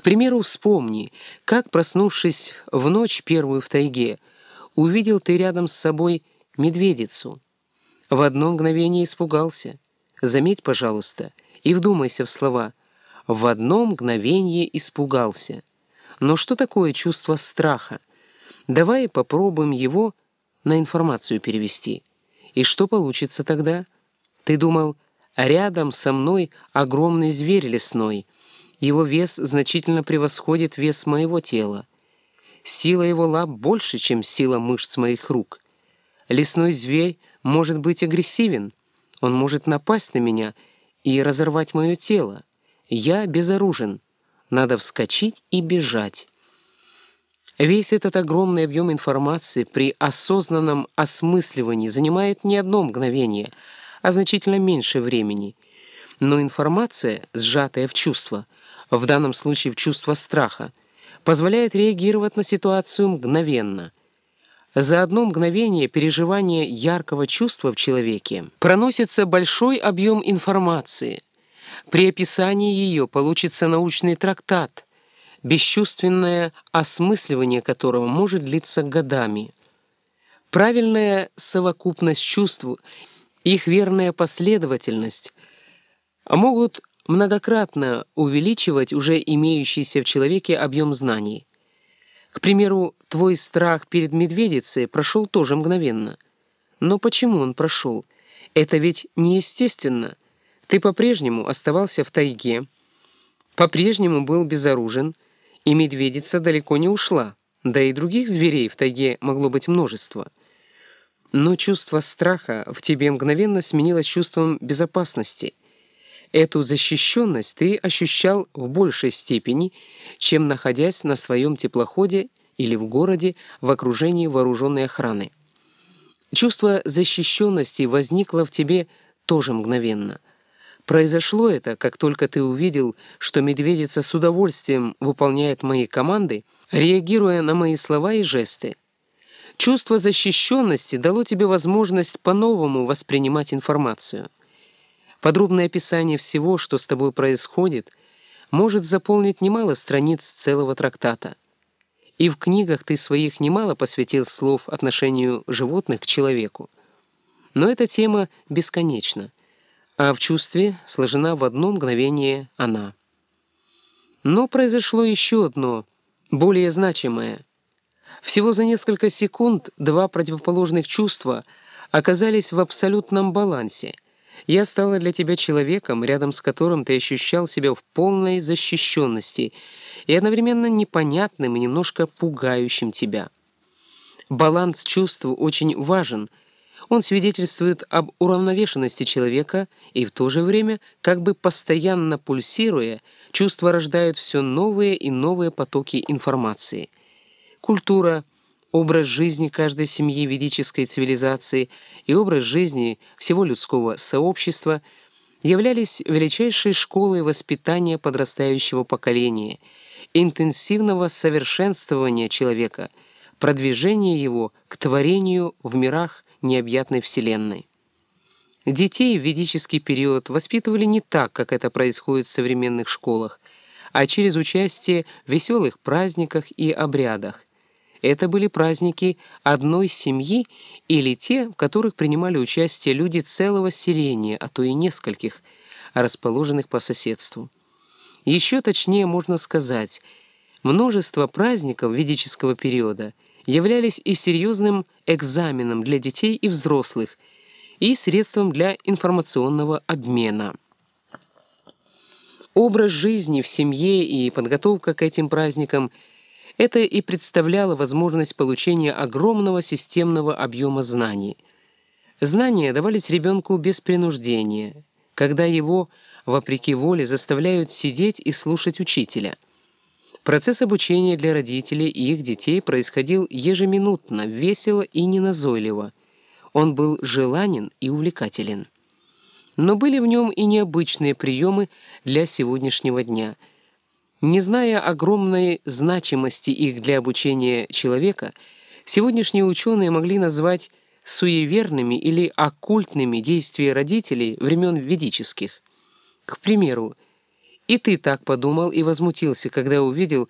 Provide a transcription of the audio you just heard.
К примеру, вспомни, как, проснувшись в ночь первую в тайге, увидел ты рядом с собой медведицу. В одно мгновение испугался. Заметь, пожалуйста, и вдумайся в слова. В одно мгновение испугался. Но что такое чувство страха? Давай попробуем его на информацию перевести. И что получится тогда? Ты думал, рядом со мной огромный зверь лесной. Его вес значительно превосходит вес моего тела. Сила его лап больше, чем сила мышц моих рук. Лесной зверь может быть агрессивен. Он может напасть на меня и разорвать мое тело. Я безоружен. Надо вскочить и бежать. Весь этот огромный объем информации при осознанном осмысливании занимает не одно мгновение, а значительно меньше времени. Но информация, сжатая в чувство, в данном случае в чувство страха, позволяет реагировать на ситуацию мгновенно. За одно мгновение переживания яркого чувства в человеке проносится большой объем информации. При описании ее получится научный трактат – бесчувственное осмысливание которого может длиться годами. Правильная совокупность чувств, их верная последовательность могут многократно увеличивать уже имеющийся в человеке объем знаний. К примеру, твой страх перед медведицей прошел тоже мгновенно. Но почему он прошел? Это ведь неестественно. Ты по-прежнему оставался в тайге, по-прежнему был безоружен, и медведица далеко не ушла, да и других зверей в тайге могло быть множество. Но чувство страха в тебе мгновенно сменилось чувством безопасности. Эту защищенность ты ощущал в большей степени, чем находясь на своем теплоходе или в городе в окружении вооруженной охраны. Чувство защищенности возникло в тебе тоже мгновенно — Произошло это, как только ты увидел, что медведица с удовольствием выполняет мои команды, реагируя на мои слова и жесты. Чувство защищенности дало тебе возможность по-новому воспринимать информацию. Подробное описание всего, что с тобой происходит, может заполнить немало страниц целого трактата. И в книгах ты своих немало посвятил слов отношению животных к человеку. Но эта тема бесконечна а в чувстве сложена в одно мгновение она. Но произошло еще одно, более значимое. Всего за несколько секунд два противоположных чувства оказались в абсолютном балансе. Я стала для тебя человеком, рядом с которым ты ощущал себя в полной защищенности и одновременно непонятным и немножко пугающим тебя. Баланс чувств очень важен — он свидетельствует об уравновешенности человека и в то же время, как бы постоянно пульсируя, чувства рождают все новые и новые потоки информации. Культура, образ жизни каждой семьи ведической цивилизации и образ жизни всего людского сообщества являлись величайшей школой воспитания подрастающего поколения, интенсивного совершенствования человека, продвижения его к творению в мирах необъятной Вселенной. Детей в ведический период воспитывали не так, как это происходит в современных школах, а через участие в веселых праздниках и обрядах. Это были праздники одной семьи или те, в которых принимали участие люди целого селения, а то и нескольких, расположенных по соседству. Еще точнее можно сказать, множество праздников ведического периода — являлись и серьезным экзаменом для детей и взрослых, и средством для информационного обмена. Образ жизни в семье и подготовка к этим праздникам – это и представляло возможность получения огромного системного объема знаний. Знания давались ребенку без принуждения, когда его, вопреки воле, заставляют сидеть и слушать учителя – Процесс обучения для родителей и их детей происходил ежеминутно, весело и неназойливо. Он был желанен и увлекателен. Но были в нем и необычные приемы для сегодняшнего дня. Не зная огромной значимости их для обучения человека, сегодняшние ученые могли назвать суеверными или оккультными действия родителей времен ведических. К примеру, И ты так подумал и возмутился, когда увидел,